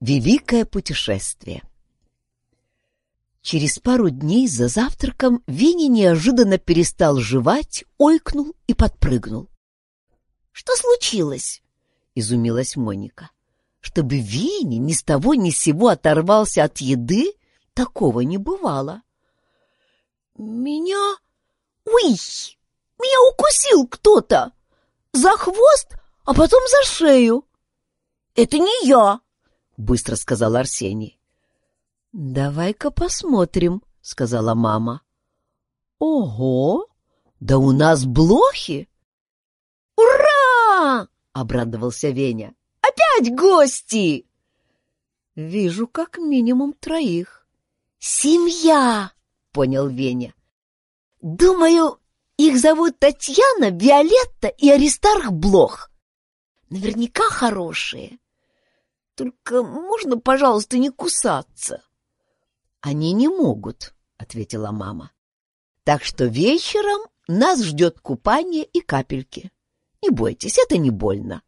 Великое путешествие Через пару дней за завтраком Винни неожиданно перестал жевать, ойкнул и подпрыгнул. «Что случилось?» — изумилась Моника. Чтобы Винни ни с того ни с сего оторвался от еды, такого не бывало. «Меня... Уй! Меня укусил кто-то! За хвост, а потом за шею!» «Это не я!» — быстро сказал Арсений. «Давай-ка посмотрим», — сказала мама. «Ого! Да у нас блохи!» «Ура!» — обрадовался Веня. «Опять гости!» «Вижу как минимум троих». «Семья!» — понял Веня. «Думаю, их зовут Татьяна, Виолетта и Аристарх Блох. Наверняка хорошие. Только можно, пожалуйста, не кусаться?» «Они не могут», — ответила мама. «Так что вечером нас ждет купание и капельки. Не бойтесь, это не больно».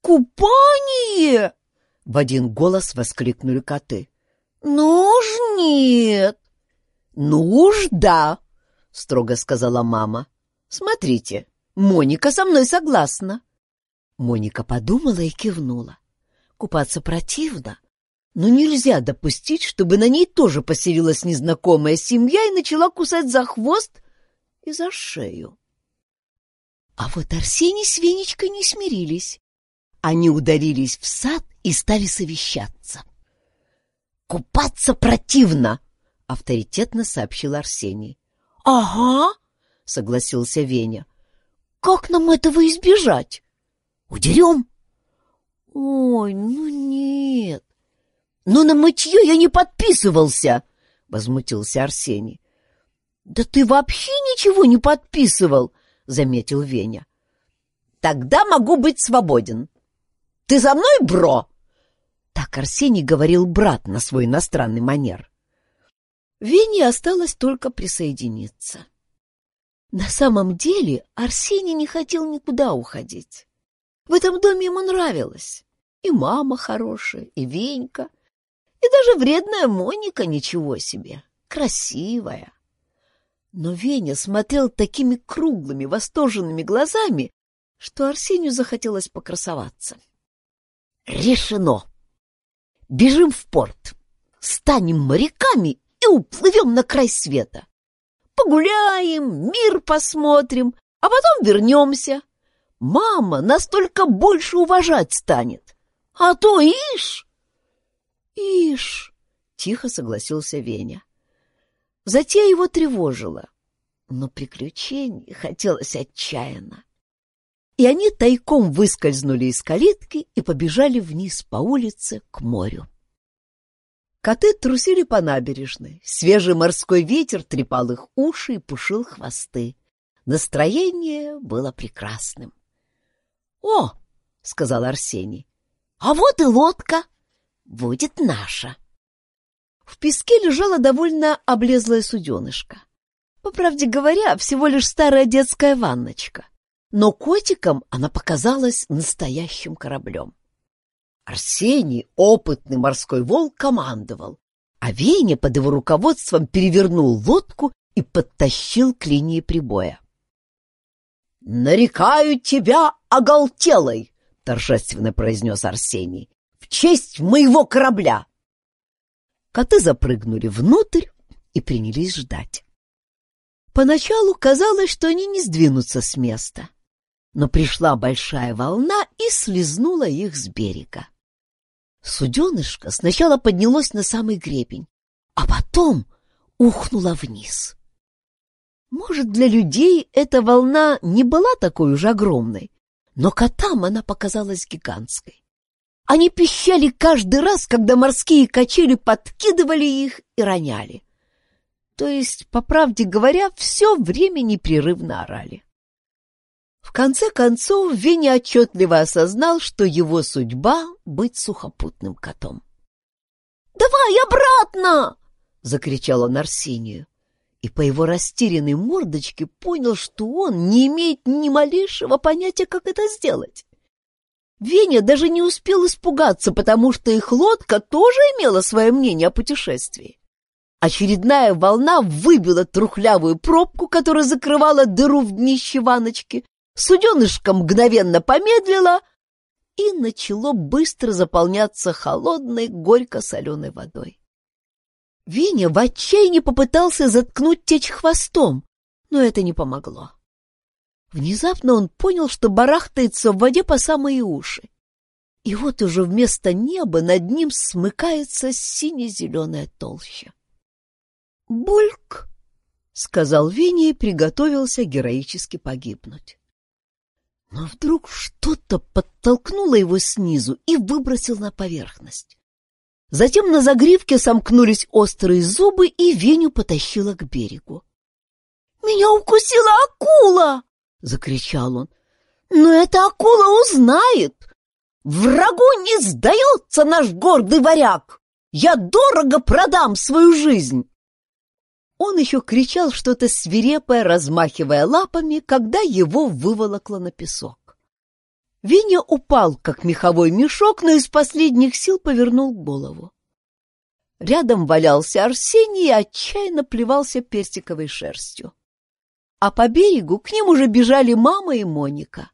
«Купание!» — в один голос воскликнули коты. «Ну уж нет!» «Ну уж да!» — строго сказала мама. «Смотрите, Моника со мной согласна». Моника подумала и кивнула. Купаться противно, но нельзя допустить, чтобы на ней тоже поселилась незнакомая семья и начала кусать за хвост и за шею. А вот Арсений с Венечкой не смирились. Они ударились в сад и стали совещаться. «Купаться противно!» — авторитетно сообщил Арсений. «Ага!» — согласился Веня. «Как нам этого избежать? Удерем?» «Ой, ну нет!» «Но на мытье я не подписывался!» — возмутился Арсений. «Да ты вообще ничего не подписывал!» — заметил Веня. «Тогда могу быть свободен. Ты за мной, бро?» Так Арсений говорил брат на свой иностранный манер. Вене осталось только присоединиться. На самом деле Арсений не хотел никуда уходить. В этом доме ему нравилось. И мама хорошая, и Венька, и даже вредная Моника ничего себе, красивая. Но Веня смотрел такими круглыми, восторженными глазами, что Арсению захотелось покрасоваться. Решено! Бежим в порт, станем моряками и уплывем на край света. Погуляем, мир посмотрим, а потом вернемся. Мама нас только больше уважать станет. А то, ишь, «Ишь!» — тихо согласился Веня. Затея его тревожила, но приключений хотелось отчаянно. И они тайком выскользнули из калитки и побежали вниз по улице к морю. Коты трусили по набережной, свежий морской ветер трепал их уши и пушил хвосты. Настроение было прекрасным. — О! — сказал Арсений. — А вот и лодка! будет наша. В песке лежала довольно облезлая суденышка. По правде говоря, всего лишь старая детская ванночка. Но котикам она показалась настоящим кораблем. Арсений, опытный морской волк, командовал, а Веня под его руководством перевернул лодку и подтащил к линии прибоя. «Нарекаю тебя оголтелой!» — торжественно произнес Арсений в честь моего корабля. Коты запрыгнули внутрь и принялись ждать. Поначалу казалось, что они не сдвинутся с места, но пришла большая волна и слезнула их с берега. Суденышко сначала поднялось на самый гребень, а потом ухнуло вниз. Может, для людей эта волна не была такой уж огромной, но котам она показалась гигантской. Они пищали каждый раз, когда морские качели подкидывали их и роняли. То есть, по правде говоря, все время непрерывно орали. В конце концов, Веня отчетливо осознал, что его судьба — быть сухопутным котом. «Давай обратно!» — закричал он Арсению. И по его растерянной мордочке понял, что он не имеет ни малейшего понятия, как это сделать. Веня даже не успел испугаться, потому что их лодка тоже имела свое мнение о путешествии. Очередная волна выбила трухлявую пробку, которая закрывала дыру в днище ваночки. Суденышко мгновенно помедлило и начало быстро заполняться холодной, горько-соленой водой. Веня в отчаянии попытался заткнуть течь хвостом, но это не помогло. Внезапно он понял, что барахтается в воде по самые уши. И вот уже вместо неба над ним смыкается сине-зеленая толща. «Бульк!» — сказал Веня и приготовился героически погибнуть. Но вдруг что-то подтолкнуло его снизу и выбросило на поверхность. Затем на загривке сомкнулись острые зубы, и Веню потащило к берегу. «Меня укусила акула!» закричал он. Но эта акула узнает. Врагу не сдается наш гордый варяг. Я дорого продам свою жизнь. Он еще кричал что-то свирепое, размахивая лапами, когда его выволокло на песок. Виня упал, как меховой мешок, но из последних сил повернул голову. Рядом валялся Арсений и отчаянно плевался персиковой шерстью а по берегу к ним уже бежали мама и Моника.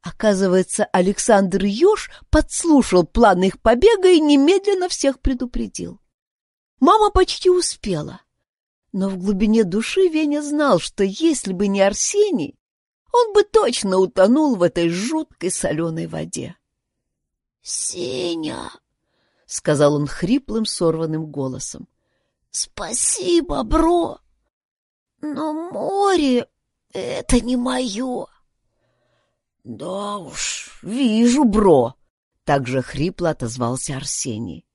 Оказывается, Александр Ёж подслушал план их побега и немедленно всех предупредил. Мама почти успела, но в глубине души Веня знал, что если бы не Арсений, он бы точно утонул в этой жуткой соленой воде. «Сеня!» — сказал он хриплым, сорванным голосом. «Спасибо, бро!» Но море — это не мое. Да уж, вижу, бро, — так же хрипло отозвался Арсений.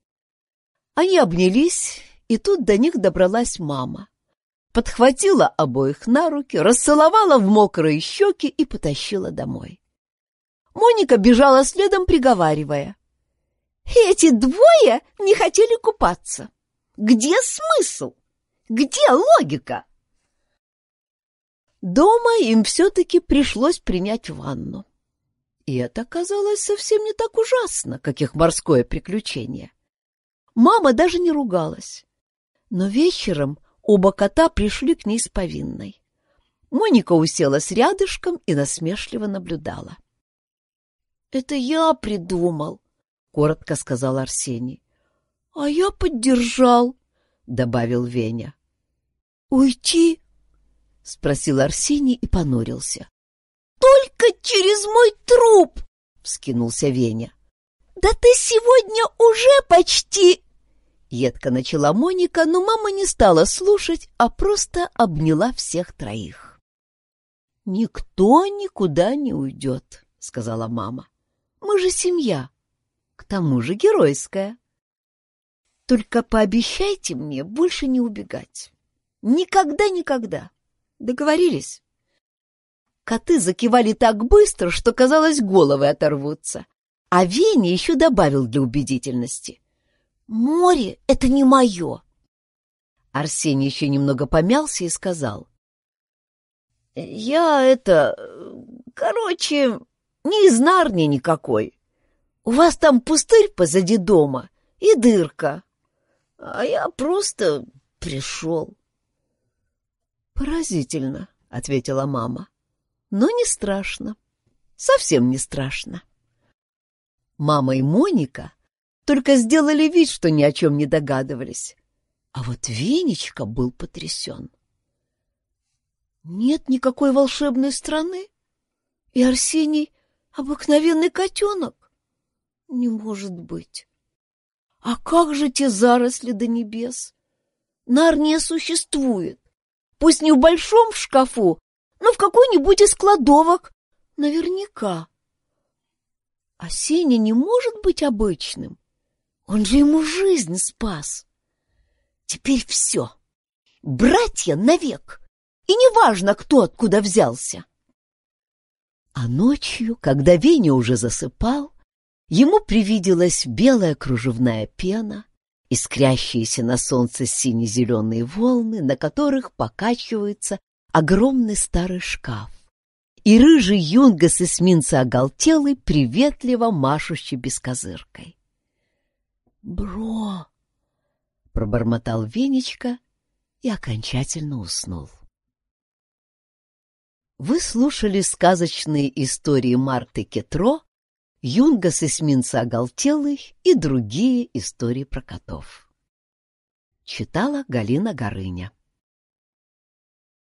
Они обнялись, и тут до них добралась мама. Подхватила обоих на руки, расцеловала в мокрые щеки и потащила домой. Моника бежала следом, приговаривая. «Эти двое не хотели купаться. Где смысл? Где логика?» Дома им все-таки пришлось принять ванну. И это оказалось совсем не так ужасно, как их морское приключение. Мама даже не ругалась. Но вечером оба кота пришли к ней с повинной. Моника уселась рядышком и насмешливо наблюдала. — Это я придумал, — коротко сказал Арсений. — А я поддержал, — добавил Веня. — Уйти — спросил Арсений и понурился. — Только через мой труп! — вскинулся Веня. — Да ты сегодня уже почти... Едко начала Моника, но мама не стала слушать, а просто обняла всех троих. «Никто никуда не уйдет», — сказала мама. «Мы же семья, к тому же геройская. Только пообещайте мне больше не убегать. Никогда-никогда. Договорились?» Коты закивали так быстро, что, казалось, головы оторвутся. А Веня еще добавил для убедительности. «Море — это не мое!» Арсений еще немного помялся и сказал. «Я это... Короче, не из Нарни никакой. У вас там пустырь позади дома и дырка, а я просто пришел». «Поразительно», — ответила мама. «Но не страшно. Совсем не страшно». Мама и Моника только сделали вид, что ни о чем не догадывались. А вот Венечка был потрясен. «Нет никакой волшебной страны? И Арсений — обыкновенный котенок? Не может быть. А как же те заросли до небес? Нарния существует. Пусть не в большом шкафу, но в какой-нибудь из кладовок. Наверняка. А Сеня не может быть обычным. Он же ему жизнь спас. Теперь все. Братья навек. И неважно, кто откуда взялся. А ночью, когда Веня уже засыпал, ему привиделась белая кружевная пена, искрящиеся на солнце сине-зеленые волны, на которых покачивается огромный старый шкаф. и рыжий юнга с эсминца оголтелый, приветливо машущий бескозыркой. «Бро!» — пробормотал Венечка и окончательно уснул. Вы слушали сказочные истории Марты Кетро, Юнга с эсминца оголтелых и другие истории про котов. Читала Галина Горыня.